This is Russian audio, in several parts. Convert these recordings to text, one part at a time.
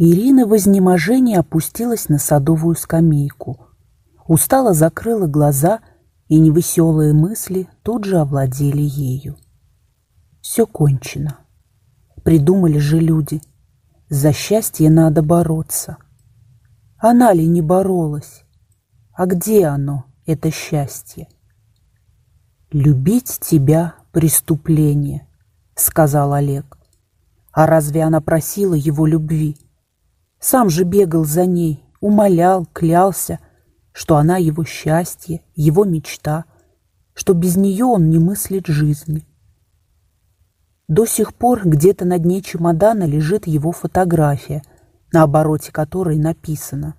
Ирина в изнеможении опустилась на садовую скамейку. Устало закрыла глаза, и невеселые мысли тут же овладели ею. Все кончено. Придумали же люди. За счастье надо бороться. Она ли не боролась? А где оно, это счастье? «Любить тебя — преступление», — сказал Олег. А разве она просила его любви? Сам же бегал за ней, умолял, клялся, что она его счастье, его мечта, что без нее он не мыслит жизни. До сих пор где-то на дне чемодана лежит его фотография, на обороте которой написано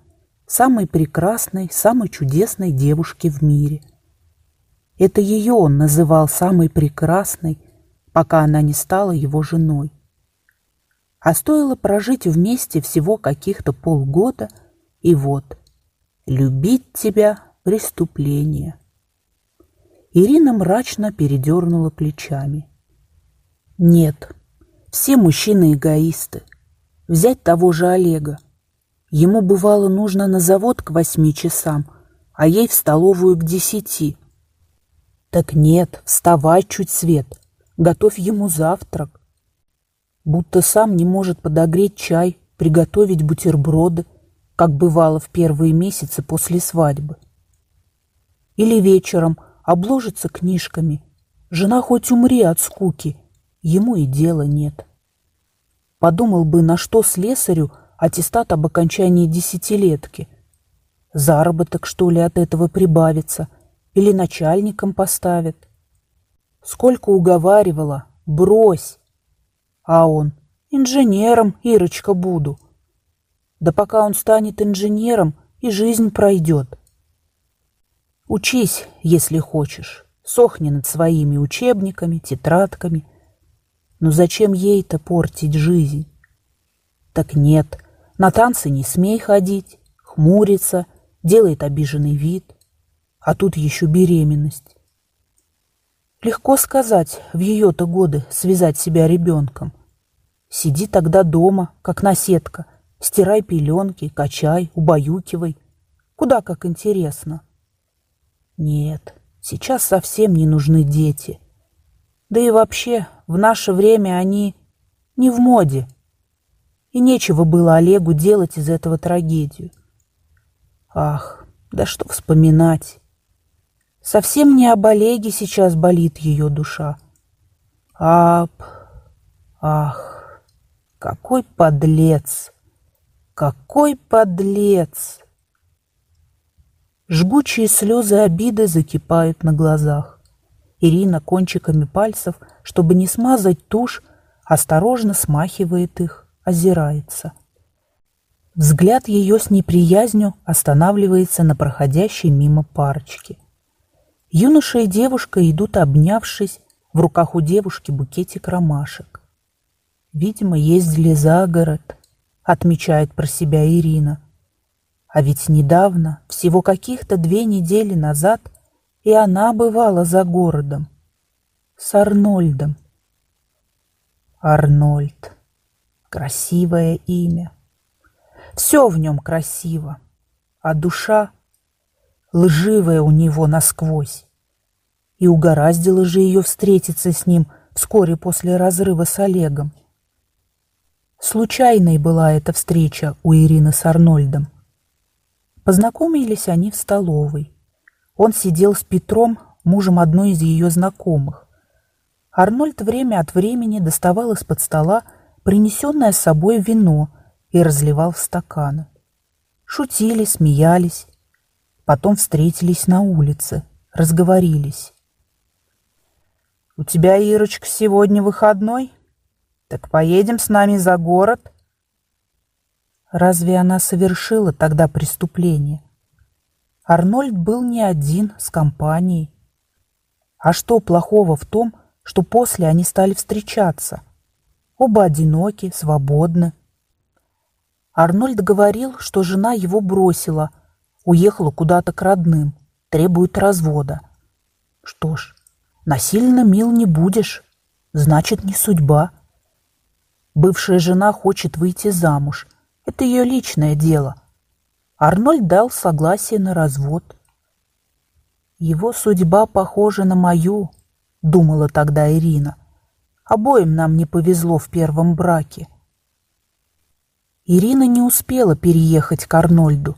«Самой прекрасной, самой чудесной девушки в мире». Это ее он называл самой прекрасной, пока она не стала его женой. А стоило прожить вместе всего каких-то полгода, и вот, любить тебя — преступление. Ирина мрачно передернула плечами. Нет, все мужчины эгоисты. Взять того же Олега. Ему бывало нужно на завод к восьми часам, а ей в столовую к десяти. Так нет, вставай чуть свет, готовь ему завтрак будто сам не может подогреть чай, приготовить бутерброды, как бывало в первые месяцы после свадьбы. Или вечером обложится книжками. Жена хоть умри от скуки, ему и дела нет. Подумал бы, на что слесарю аттестат об окончании десятилетки. Заработок, что ли, от этого прибавится, или начальником поставят. Сколько уговаривала, брось, а он «Инженером, Ирочка, буду». Да пока он станет инженером, и жизнь пройдет. Учись, если хочешь, сохни над своими учебниками, тетрадками. Но зачем ей-то портить жизнь? Так нет, на танцы не смей ходить, хмурится, делает обиженный вид. А тут еще беременность. Легко сказать, в ее-то годы связать себя ребенком. Сиди тогда дома, как наседка, стирай пеленки, качай, убаюкивай. Куда как интересно. Нет, сейчас совсем не нужны дети. Да и вообще, в наше время они не в моде. И нечего было Олегу делать из этого трагедию. Ах, да что вспоминать. Совсем не об Олеге сейчас болит ее душа. Ап, ах. Какой подлец! Какой подлец! Жгучие слезы обиды закипают на глазах. Ирина кончиками пальцев, чтобы не смазать тушь, осторожно смахивает их, озирается. Взгляд ее с неприязнью останавливается на проходящей мимо парочке. Юноша и девушка идут обнявшись, в руках у девушки букетик ромашек. Видимо, ездили за город, отмечает про себя Ирина. А ведь недавно, всего каких-то две недели назад, и она бывала за городом. С Арнольдом. Арнольд. Красивое имя. Все в нем красиво, а душа лживая у него насквозь. И угораздило же ее встретиться с ним вскоре после разрыва с Олегом. Случайной была эта встреча у Ирины с Арнольдом. Познакомились они в столовой. Он сидел с Петром, мужем одной из ее знакомых. Арнольд время от времени доставал из-под стола принесенное с собой вино и разливал в стаканы. Шутили, смеялись. Потом встретились на улице, разговорились. «У тебя, Ирочка, сегодня выходной?» Так поедем с нами за город. Разве она совершила тогда преступление? Арнольд был не один, с компанией. А что плохого в том, что после они стали встречаться? Оба одиноки, свободны. Арнольд говорил, что жена его бросила, уехала куда-то к родным, требует развода. Что ж, насильно мил не будешь, значит, не судьба. Бывшая жена хочет выйти замуж. Это ее личное дело. Арнольд дал согласие на развод. Его судьба похожа на мою, думала тогда Ирина. Обоим нам не повезло в первом браке. Ирина не успела переехать к Арнольду.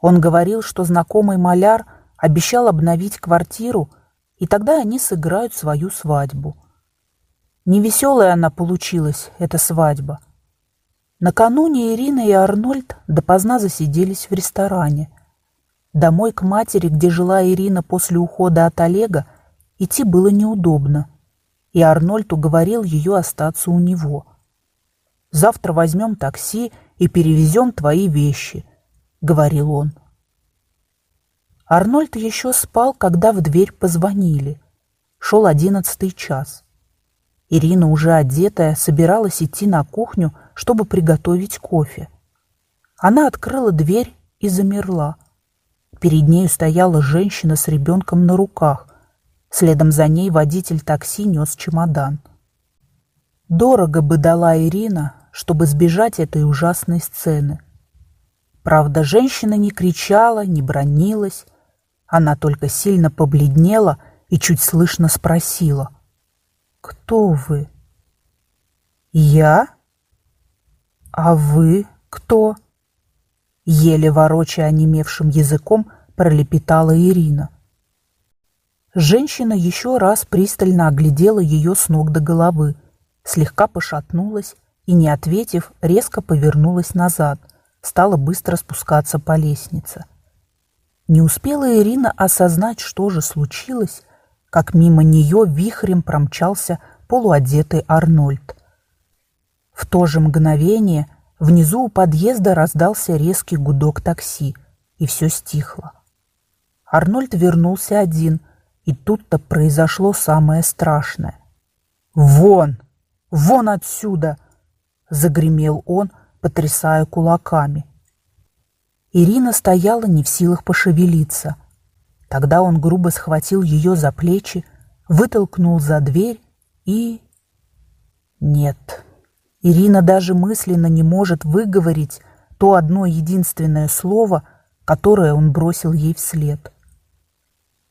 Он говорил, что знакомый маляр обещал обновить квартиру, и тогда они сыграют свою свадьбу. Невеселая она получилась, эта свадьба. Накануне Ирина и Арнольд допоздна засиделись в ресторане. Домой к матери, где жила Ирина после ухода от Олега, идти было неудобно и Арнольд уговорил ее остаться у него. «Завтра возьмем такси и перевезем твои вещи», — говорил он. Арнольд еще спал, когда в дверь позвонили. Шел одиннадцатый час. Ирина, уже одетая, собиралась идти на кухню, чтобы приготовить кофе. Она открыла дверь и замерла. Перед нею стояла женщина с ребенком на руках. Следом за ней водитель такси нес чемодан. Дорого бы дала Ирина, чтобы сбежать этой ужасной сцены. Правда, женщина не кричала, не бронилась. Она только сильно побледнела и чуть слышно спросила. «Кто вы?» «Я? А вы кто?» Еле ворочая онемевшим языком, пролепетала Ирина. Женщина еще раз пристально оглядела ее с ног до головы, слегка пошатнулась и, не ответив, резко повернулась назад, стала быстро спускаться по лестнице. Не успела Ирина осознать, что же случилось, как мимо нее вихрем промчался полуодетый Арнольд. В то же мгновение внизу у подъезда раздался резкий гудок такси, и все стихло. Арнольд вернулся один, и тут-то произошло самое страшное. «Вон! Вон отсюда!» — загремел он, потрясая кулаками. Ирина стояла не в силах пошевелиться. Тогда он грубо схватил ее за плечи, вытолкнул за дверь и... Нет, Ирина даже мысленно не может выговорить то одно единственное слово, которое он бросил ей вслед —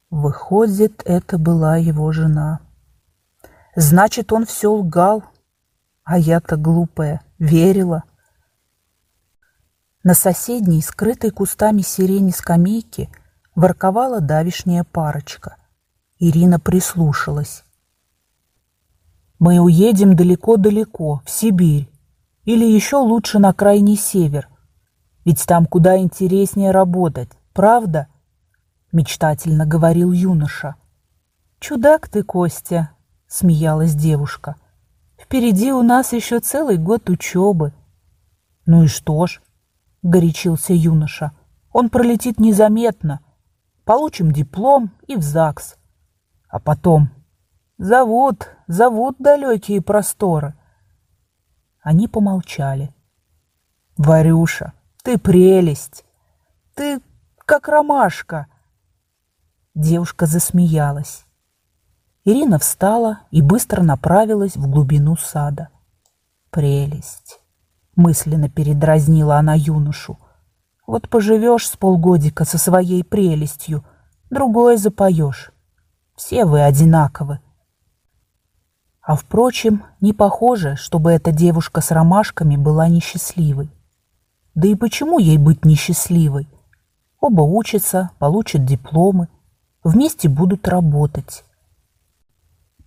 Выходит, это была его жена. Значит, он все лгал, а я-то глупая, верила. На соседней, скрытой кустами сирени скамейке, ворковала давишняя парочка. Ирина прислушалась. «Мы уедем далеко-далеко, в Сибирь, или еще лучше на крайний север, ведь там куда интереснее работать, правда?» — мечтательно говорил юноша. «Чудак ты, Костя!» — смеялась девушка. «Впереди у нас еще целый год учебы». «Ну и что ж?» — горячился юноша. «Он пролетит незаметно. Получим диплом и в ЗАГС. А потом... Зовут, зовут далекие просторы». Они помолчали. «Варюша, ты прелесть! Ты как ромашка!» Девушка засмеялась. Ирина встала и быстро направилась в глубину сада. «Прелесть!» — мысленно передразнила она юношу. «Вот поживешь с полгодика со своей прелестью, другое запоешь. Все вы одинаковы». А впрочем, не похоже, чтобы эта девушка с ромашками была несчастливой. Да и почему ей быть несчастливой? Оба учатся, получат дипломы, Вместе будут работать.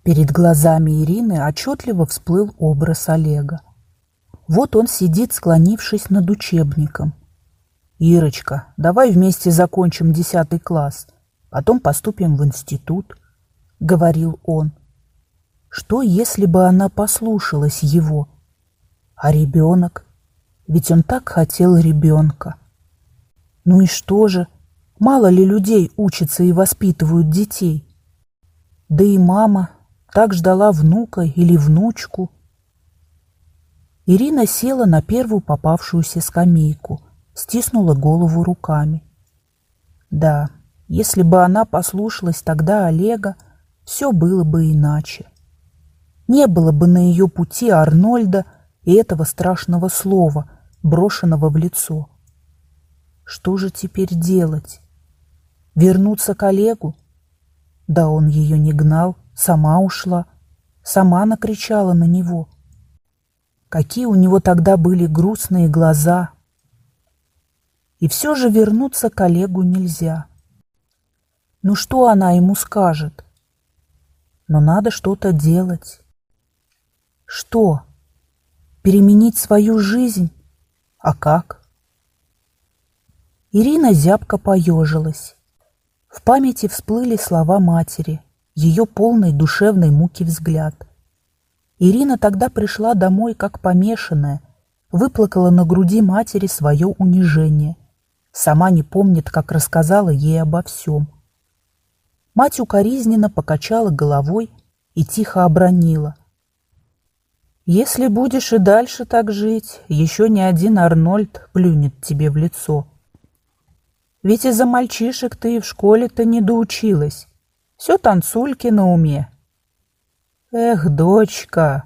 Перед глазами Ирины отчетливо всплыл образ Олега. Вот он сидит, склонившись над учебником. «Ирочка, давай вместе закончим десятый класс, потом поступим в институт», — говорил он. Что, если бы она послушалась его? А ребенок? Ведь он так хотел ребенка. Ну и что же? Мало ли людей учатся и воспитывают детей. Да и мама так ждала внука или внучку. Ирина села на первую попавшуюся скамейку, стиснула голову руками. Да, если бы она послушалась тогда Олега, все было бы иначе. Не было бы на ее пути Арнольда и этого страшного слова, брошенного в лицо. Что же теперь делать? Вернуться к Олегу? Да он ее не гнал, сама ушла, сама накричала на него. Какие у него тогда были грустные глаза. И все же вернуться к Олегу нельзя. Ну что она ему скажет? Но надо что-то делать. Что? Переменить свою жизнь? А как? Ирина зябко поежилась. В памяти всплыли слова матери, ее полной душевной муки взгляд. Ирина тогда пришла домой как помешанная, выплакала на груди матери свое унижение. Сама не помнит, как рассказала ей обо всем. Мать укоризненно покачала головой и тихо обронила. «Если будешь и дальше так жить, еще ни один Арнольд плюнет тебе в лицо». Ведь из-за мальчишек ты и в школе-то не доучилась. Все танцульки на уме. Эх, дочка,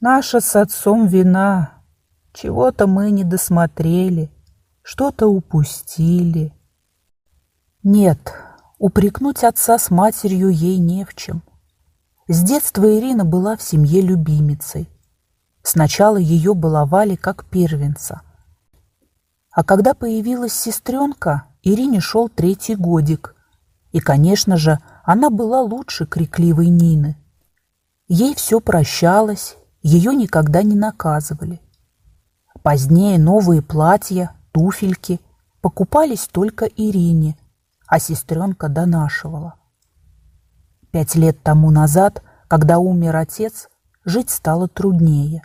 наша с отцом вина. Чего-то мы не досмотрели, что-то упустили. Нет, упрекнуть отца с матерью ей не в чем. С детства Ирина была в семье любимицей. Сначала ее баловали как первенца. А когда появилась сестренка, Ирине шел третий годик. И, конечно же, она была лучше крикливой Нины. Ей все прощалось, ее никогда не наказывали. Позднее новые платья, туфельки покупались только Ирине, а сестренка донашивала. Пять лет тому назад, когда умер отец, жить стало труднее.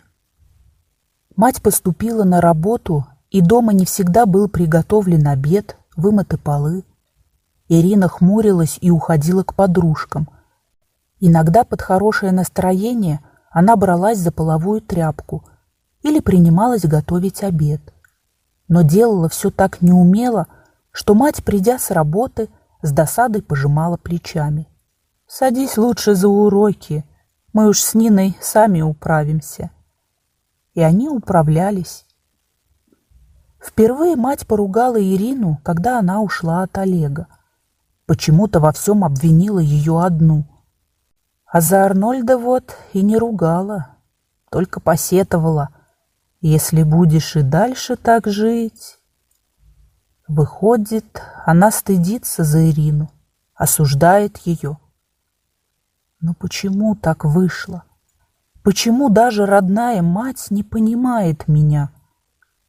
Мать поступила на работу, и дома не всегда был приготовлен обед, вымыты полы. Ирина хмурилась и уходила к подружкам. Иногда под хорошее настроение она бралась за половую тряпку или принималась готовить обед. Но делала все так неумело, что мать, придя с работы, с досадой пожимала плечами. «Садись лучше за уроки, мы уж с Ниной сами управимся». И они управлялись. Впервые мать поругала Ирину, когда она ушла от Олега. Почему-то во всем обвинила ее одну. А за Арнольда вот и не ругала, только посетовала. Если будешь и дальше так жить... Выходит, она стыдится за Ирину, осуждает ее. Но почему так вышло? Почему даже родная мать не понимает меня?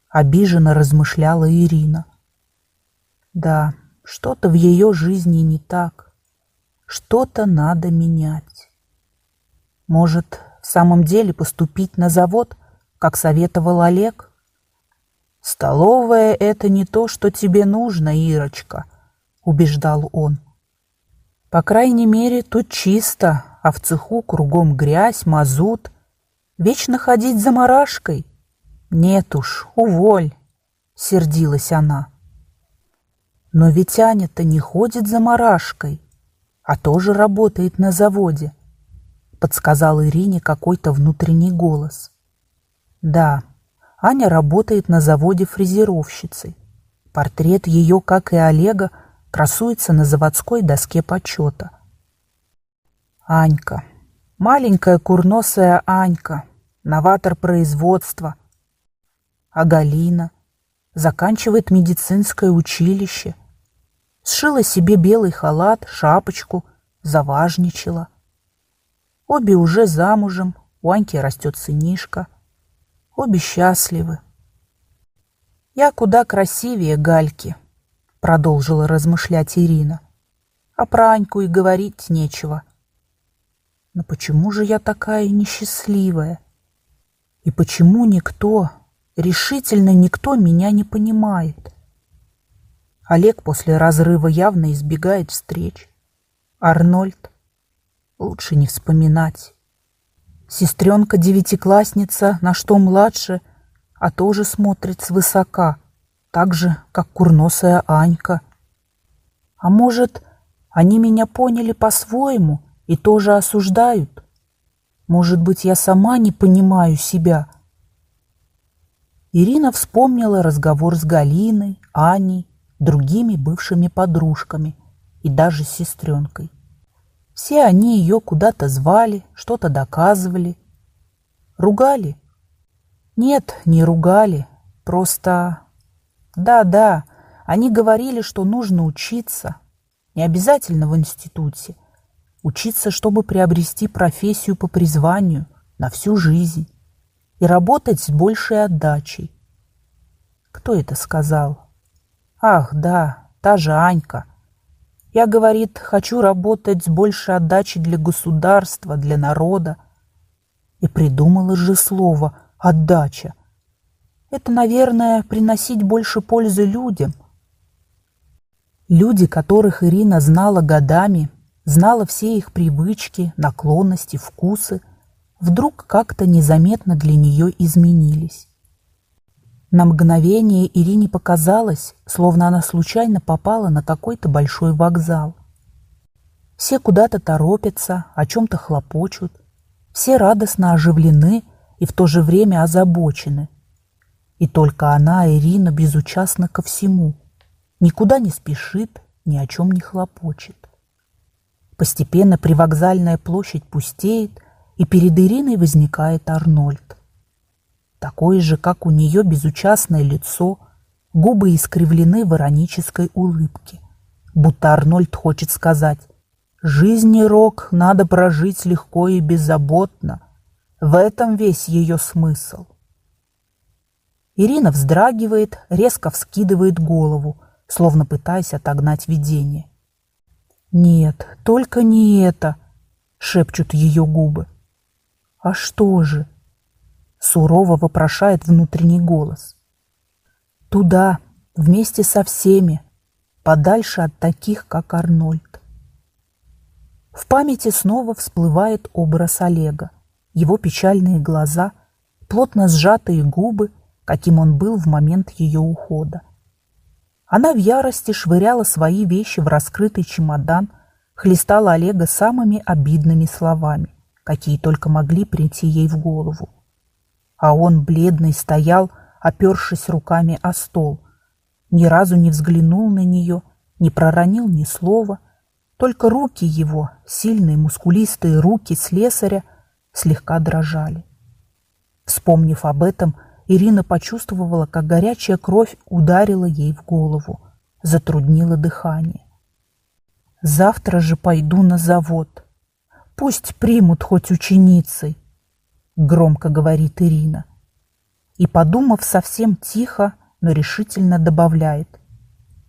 обиженно размышляла Ирина. Да, что-то в ее жизни не так. Что-то надо менять. Может, в самом деле поступить на завод, как советовал Олег? «Столовая — это не то, что тебе нужно, Ирочка», — убеждал он. «По крайней мере, тут чисто, а в цеху кругом грязь, мазут. Вечно ходить за марашкой — «Нет уж, уволь!» — сердилась она. «Но ведь Аня-то не ходит за марашкой, а тоже работает на заводе», — подсказал Ирине какой-то внутренний голос. «Да, Аня работает на заводе фрезеровщицей. Портрет ее, как и Олега, красуется на заводской доске почета. Анька, маленькая курносая Анька, новатор производства — а Галина заканчивает медицинское училище. Сшила себе белый халат, шапочку, заважничала. Обе уже замужем, у Аньки растет сынишка. Обе счастливы. «Я куда красивее Гальки», — продолжила размышлять Ирина. «А про Аньку и говорить нечего». «Но почему же я такая несчастливая? И почему никто, Решительно никто меня не понимает. Олег после разрыва явно избегает встреч. Арнольд лучше не вспоминать. Сестренка-девятиклассница, на что младше, а тоже смотрит свысока, так же, как курносая Анька. А может, они меня поняли по-своему и тоже осуждают? Может быть, я сама не понимаю себя — Ирина вспомнила разговор с Галиной, Аней, другими бывшими подружками и даже сестренкой. Все они ее куда-то звали, что-то доказывали. Ругали? Нет, не ругали, просто... Да-да, они говорили, что нужно учиться, не обязательно в институте, учиться, чтобы приобрести профессию по призванию на всю жизнь и работать с большей отдачей. Кто это сказал? Ах, да, та же Анька. Я, говорит, хочу работать с большей отдачей для государства, для народа. И придумала же слово «отдача». Это, наверное, приносить больше пользы людям. Люди, которых Ирина знала годами, знала все их привычки, наклонности, вкусы – вдруг как-то незаметно для нее изменились. На мгновение Ирине показалось, словно она случайно попала на какой-то большой вокзал. Все куда-то торопятся, о чем-то хлопочут, все радостно оживлены и в то же время озабочены. И только она, Ирина, безучастна ко всему, никуда не спешит, ни о чем не хлопочет. Постепенно привокзальная площадь пустеет, и перед Ириной возникает Арнольд. Такое же, как у нее безучастное лицо, губы искривлены в иронической улыбке, будто Арнольд хочет сказать «Жизни, Рок, надо прожить легко и беззаботно, в этом весь ее смысл». Ирина вздрагивает, резко вскидывает голову, словно пытаясь отогнать видение. «Нет, только не это!» — шепчут ее губы. «А что же?» — сурово вопрошает внутренний голос. «Туда, вместе со всеми, подальше от таких, как Арнольд». В памяти снова всплывает образ Олега, его печальные глаза, плотно сжатые губы, каким он был в момент ее ухода. Она в ярости швыряла свои вещи в раскрытый чемодан, хлестала Олега самыми обидными словами какие только могли прийти ей в голову. А он, бледный, стоял, опершись руками о стол, ни разу не взглянул на нее, не проронил ни слова, только руки его, сильные мускулистые руки слесаря, слегка дрожали. Вспомнив об этом, Ирина почувствовала, как горячая кровь ударила ей в голову, затруднила дыхание. «Завтра же пойду на завод», Пусть примут хоть ученицей, громко говорит Ирина. И, подумав совсем тихо, но решительно добавляет.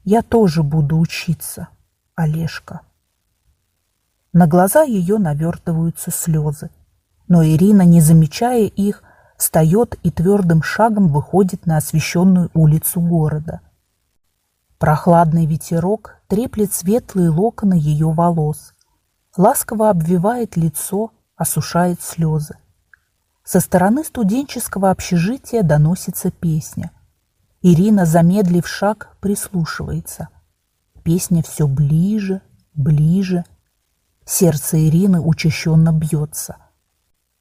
Я тоже буду учиться, Олежка. На глаза ее навертываются слезы. Но Ирина, не замечая их, встает и твердым шагом выходит на освещенную улицу города. Прохладный ветерок треплет светлые локоны ее волос ласково обвивает лицо, осушает слезы. Со стороны студенческого общежития доносится песня. Ирина, замедлив шаг, прислушивается. Песня все ближе, ближе. Сердце Ирины учащенно бьется.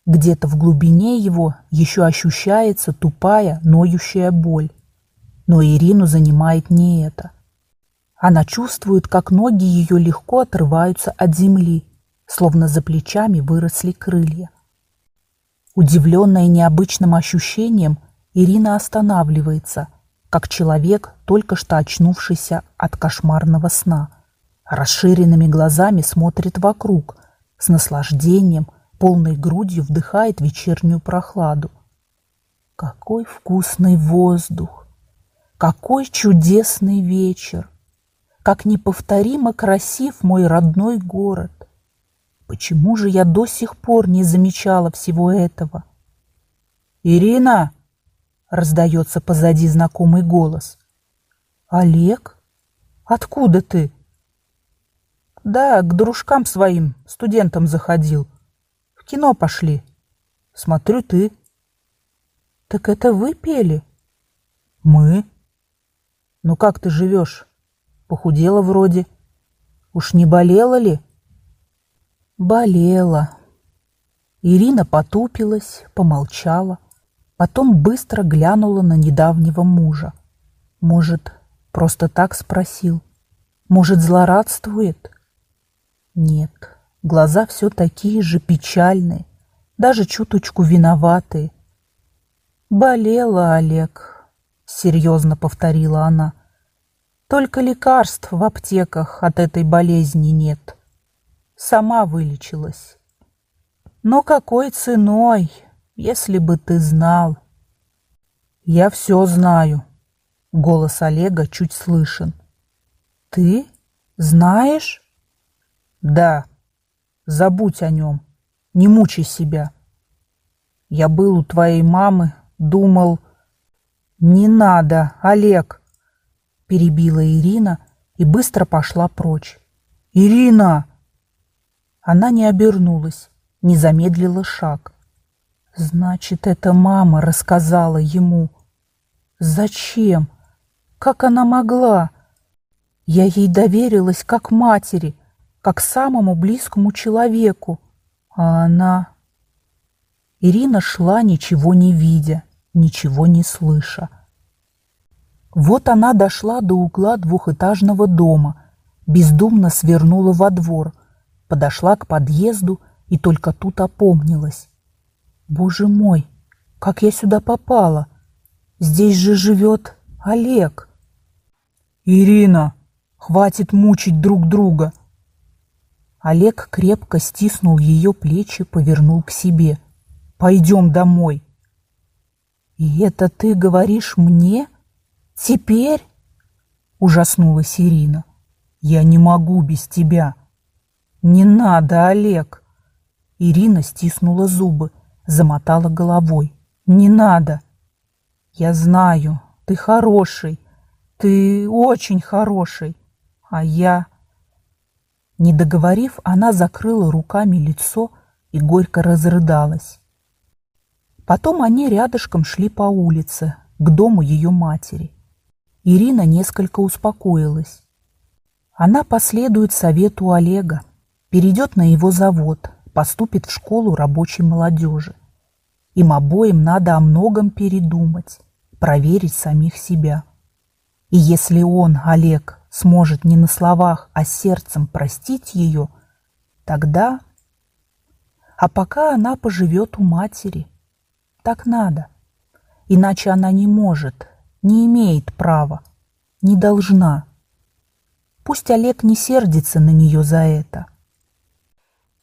Где-то в глубине его еще ощущается тупая, ноющая боль. Но Ирину занимает не это. Она чувствует, как ноги ее легко отрываются от земли, словно за плечами выросли крылья. Удивленная необычным ощущением, Ирина останавливается, как человек, только что очнувшийся от кошмарного сна. Расширенными глазами смотрит вокруг, с наслаждением, полной грудью вдыхает вечернюю прохладу. Какой вкусный воздух! Какой чудесный вечер! как неповторимо красив мой родной город. Почему же я до сих пор не замечала всего этого? «Ирина!» — раздается позади знакомый голос. «Олег? Откуда ты?» «Да, к дружкам своим, студентам заходил. В кино пошли. Смотрю, ты». «Так это вы пели?» «Мы?» «Ну как ты живешь? Похудела вроде. Уж не болела ли? Болела. Ирина потупилась, помолчала. Потом быстро глянула на недавнего мужа. Может, просто так спросил? Может, злорадствует? Нет, глаза все такие же печальные, даже чуточку виноватые. «Болела, Олег», — серьезно повторила она. «Только лекарств в аптеках от этой болезни нет. Сама вылечилась. Но какой ценой, если бы ты знал?» «Я все знаю», — голос Олега чуть слышен. «Ты знаешь?» «Да, забудь о нем, не мучай себя. Я был у твоей мамы, думал...» «Не надо, Олег!» — перебила Ирина и быстро пошла прочь. «Ирина!» Она не обернулась, не замедлила шаг. Значит, это мама рассказала ему. Зачем? Как она могла? Я ей доверилась как матери, как самому близкому человеку. А она... Ирина шла, ничего не видя, ничего не слыша. Вот она дошла до угла двухэтажного дома, бездумно свернула во двор, подошла к подъезду и только тут опомнилась. Боже мой, как я сюда попала? Здесь же живет Олег. Ирина, хватит мучить друг друга. Олег крепко стиснул ее плечи, повернул к себе. Пойдем домой. И это ты говоришь мне? Теперь? Ужаснулась Ирина. Я не могу без тебя. Не надо, Олег. Ирина стиснула зубы замотала головой. «Не надо!» «Я знаю, ты хороший, ты очень хороший, а я...» Не договорив, она закрыла руками лицо и горько разрыдалась. Потом они рядышком шли по улице, к дому ее матери. Ирина несколько успокоилась. Она последует совету Олега, перейдет на его завод, поступит в школу рабочей молодежи. Им обоим надо о многом передумать, проверить самих себя. И если он, Олег, сможет не на словах, а сердцем простить ее, тогда... А пока она поживет у матери. Так надо. Иначе она не может, не имеет права, не должна. Пусть Олег не сердится на нее за это.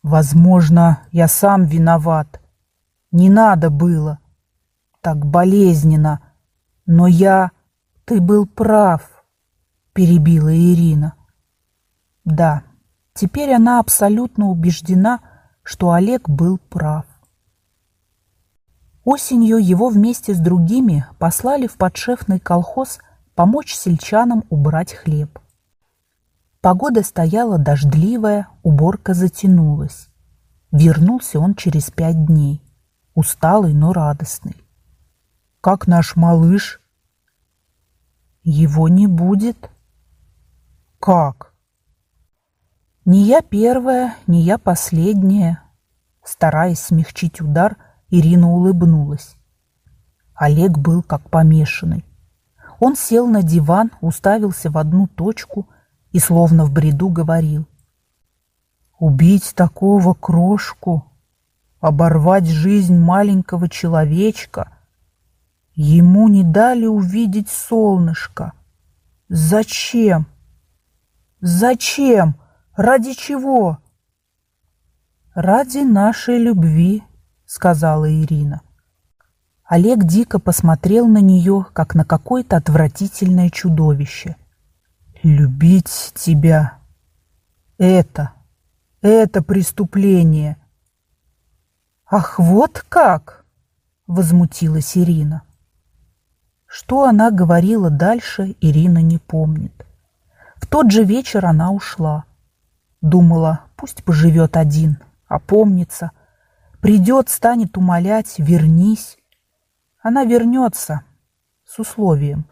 Возможно, я сам виноват. Не надо было. Так болезненно. Но я... Ты был прав, перебила Ирина. Да, теперь она абсолютно убеждена, что Олег был прав. Осенью его вместе с другими послали в подшефный колхоз помочь сельчанам убрать хлеб. Погода стояла дождливая, уборка затянулась. Вернулся он через пять дней, усталый, но радостный. «Как наш малыш?» «Его не будет». «Как?» «Не я первая, не я последняя». Стараясь смягчить удар, Ирина улыбнулась. Олег был как помешанный. Он сел на диван, уставился в одну точку – и словно в бреду говорил. Убить такого крошку, оборвать жизнь маленького человечка, ему не дали увидеть солнышко. Зачем? Зачем? Ради чего? Ради нашей любви, сказала Ирина. Олег дико посмотрел на нее, как на какое-то отвратительное чудовище. Любить тебя — это, это преступление. Ах, вот как! — возмутилась Ирина. Что она говорила дальше, Ирина не помнит. В тот же вечер она ушла. Думала, пусть поживет один, опомнится. Придет, станет умолять, вернись. Она вернется с условием.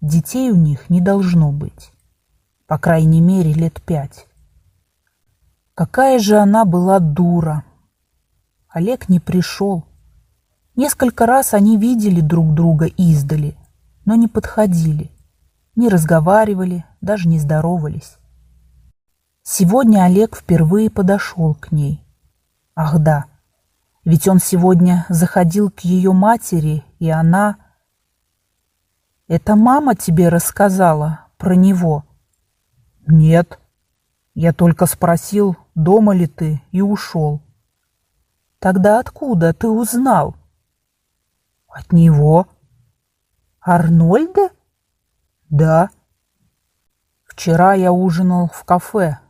Детей у них не должно быть. По крайней мере, лет пять. Какая же она была дура. Олег не пришел. Несколько раз они видели друг друга издали, но не подходили, не разговаривали, даже не здоровались. Сегодня Олег впервые подошел к ней. Ах да, ведь он сегодня заходил к ее матери, и она... «Это мама тебе рассказала про него?» «Нет», я только спросил, дома ли ты, и ушел. Тогда откуда ты узнал? От него. Арнольда? Да. Вчера я ужинал в кафе.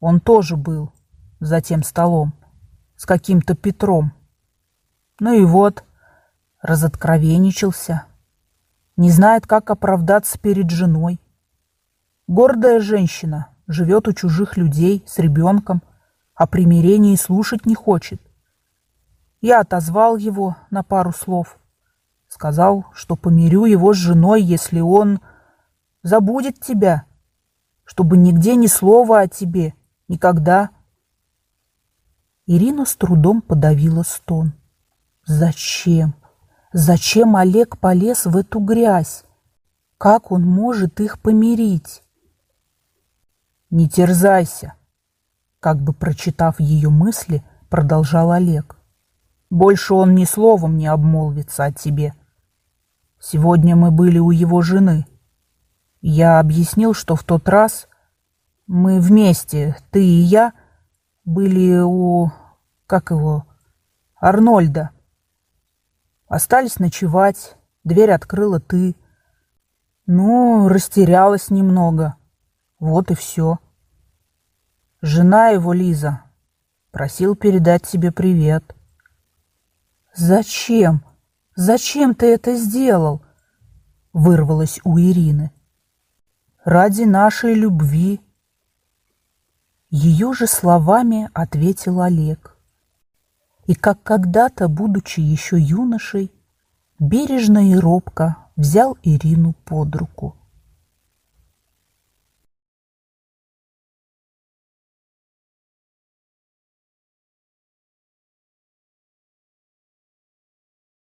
Он тоже был за тем столом с каким-то Петром. Ну и вот, разоткровенничался. Не знает, как оправдаться перед женой. Гордая женщина, живет у чужих людей с ребенком, о примирении слушать не хочет. Я отозвал его на пару слов. Сказал, что помирю его с женой, если он забудет тебя, чтобы нигде ни слова о тебе, никогда. Ирина с трудом подавила стон. Зачем? Зачем Олег полез в эту грязь? Как он может их помирить? «Не терзайся», — как бы прочитав ее мысли, продолжал Олег. «Больше он ни словом не обмолвится о тебе. Сегодня мы были у его жены. Я объяснил, что в тот раз мы вместе, ты и я, были у... как его? Арнольда. Остались ночевать, дверь открыла ты. Ну, растерялась немного». Вот и все. Жена его, Лиза, просил передать тебе привет. Зачем? Зачем ты это сделал? Вырвалось у Ирины. Ради нашей любви. Ее же словами ответил Олег. И как когда-то, будучи еще юношей, бережно и робко взял Ирину под руку.